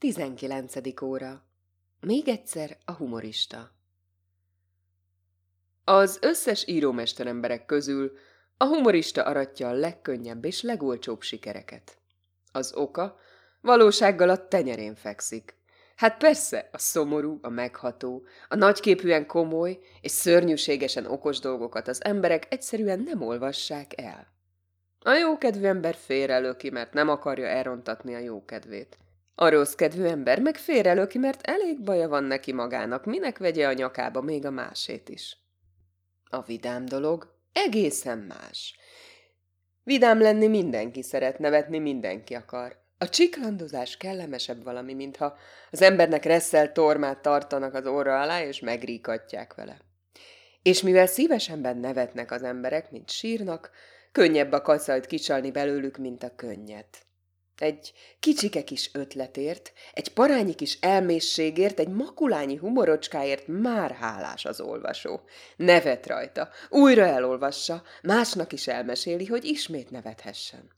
19. óra. Még egyszer a humorista. Az összes írómester emberek közül a humorista aratja a legkönnyebb és legolcsóbb sikereket. Az oka valósággal a tenyerén fekszik. Hát persze, a szomorú, a megható, a nagyképűen komoly és szörnyűségesen okos dolgokat az emberek egyszerűen nem olvassák el. A jókedvű ember félrelöki, mert nem akarja elrontatni a jókedvét. A rossz kedvű ember meg félrelöki, mert elég baja van neki magának, minek vegye a nyakába még a másét is. A vidám dolog egészen más. Vidám lenni mindenki szeret, nevetni mindenki akar. A csiklandozás kellemesebb valami, mintha az embernek resszel tormát tartanak az orra alá, és megríkatják vele. És mivel szívesenben nevetnek az emberek, mint sírnak, könnyebb a kacajt kicsalni belőlük, mint a könnyet. Egy kicsike kis ötletért, egy parányi kis elmészségért, egy makulányi humorocskáért már hálás az olvasó. Nevet rajta, újra elolvassa, másnak is elmeséli, hogy ismét nevethessen.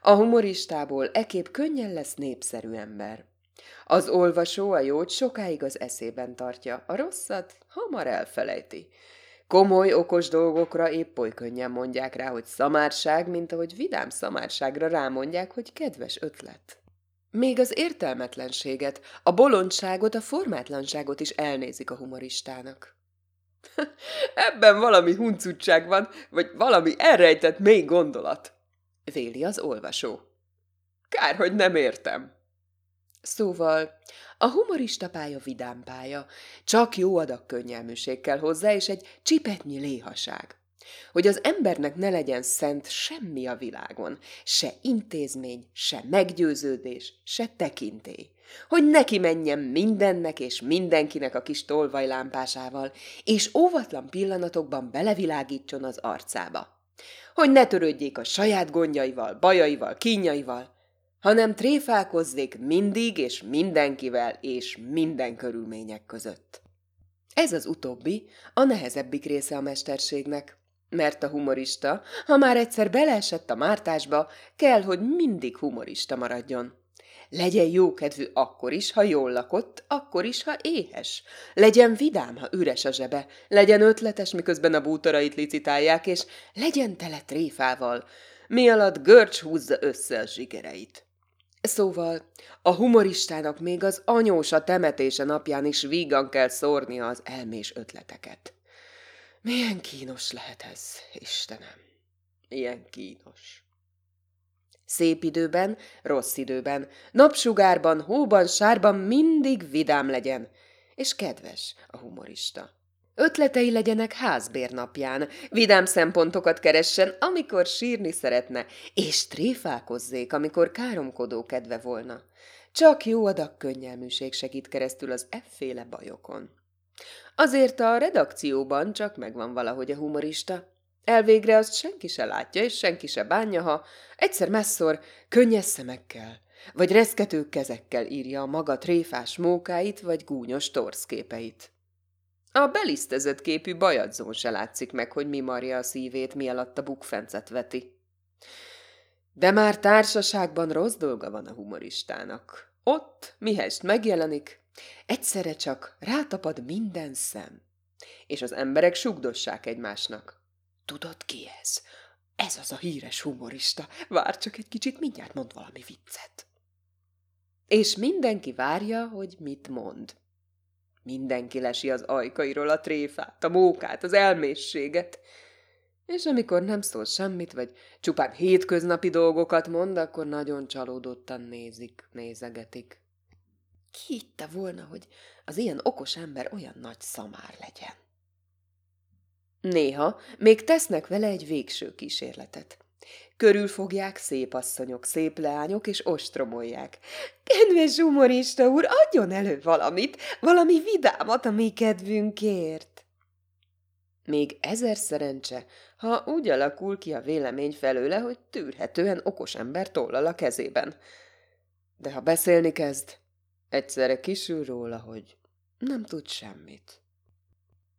A humoristából ekép könnyen lesz népszerű ember. Az olvasó a jót sokáig az eszében tartja, a rosszat hamar elfelejti. Komoly, okos dolgokra épp oly könnyen mondják rá, hogy szamárság, mint ahogy vidám szamárságra rámondják, hogy kedves ötlet. Még az értelmetlenséget, a bolondságot, a formátlanságot is elnézik a humoristának. Ebben valami huncutság van, vagy valami elrejtett mély gondolat, véli az olvasó. Kár, hogy nem értem. Szóval a humorista pálya vidám pálya, csak jó adag könnyelműség kell hozzá, és egy csipetnyi léhaság. Hogy az embernek ne legyen szent semmi a világon, se intézmény, se meggyőződés, se tekintély. Hogy neki menjen mindennek és mindenkinek a kis tolvajlámpásával, és óvatlan pillanatokban belevilágítson az arcába. Hogy ne törődjék a saját gondjaival, bajaival, kínjaival, hanem tréfálkozzék mindig és mindenkivel és minden körülmények között. Ez az utóbbi a nehezebbik része a mesterségnek, mert a humorista, ha már egyszer beleesett a mártásba, kell, hogy mindig humorista maradjon. Legyen jókedvű akkor is, ha jól lakott, akkor is, ha éhes. Legyen vidám, ha üres a zsebe. Legyen ötletes, miközben a bútorait licitálják, és legyen tele tréfával, mi alatt görcs húzza össze a zsigereit. Szóval a humoristának még az anyósa temetése napján is vígan kell szórnia az elmés ötleteket. Milyen kínos lehet ez, Istenem! Milyen kínos! Szép időben, rossz időben, napsugárban, hóban, sárban mindig vidám legyen, és kedves a humorista. Ötletei legyenek házbérnapján, vidám szempontokat keressen, amikor sírni szeretne, és tréfálkozzék, amikor káromkodó kedve volna. Csak jó adag könnyelműség segít keresztül az efféle bajokon. Azért a redakcióban csak megvan valahogy a humorista. Elvégre azt senki se látja, és senki se bánja, ha egyszer messzor könnyes szemekkel, vagy reszkető kezekkel írja a maga tréfás mókáit, vagy gúnyos torszképeit. A belisztezett képű bajadzón se látszik meg, hogy mi marja a szívét, mi alatt a bukfencet veti. De már társaságban rossz dolga van a humoristának. Ott, mihest megjelenik, egyszerre csak rátapad minden szem, és az emberek sugdossák egymásnak. Tudod ki ez? Ez az a híres humorista. Vár csak egy kicsit, mindjárt mond valami viccet. És mindenki várja, hogy mit mond. Mindenki lesi az ajkairól a tréfát, a mókát, az elmészséget. És amikor nem szól semmit, vagy csupán hétköznapi dolgokat mond, akkor nagyon csalódottan nézik, nézegetik. Ki hitte volna, hogy az ilyen okos ember olyan nagy szamár legyen? Néha még tesznek vele egy végső kísérletet. Körülfogják szép asszonyok, szép leányok, és ostromolják. Kedves humorista úr, adjon elő valamit, valami vidámat a mi kedvünkért. Még ezer szerencse, ha úgy alakul ki a vélemény felőle, hogy tűrhetően okos ember tollal a kezében. De ha beszélni kezd, egyszerre kisül róla, hogy nem tud semmit.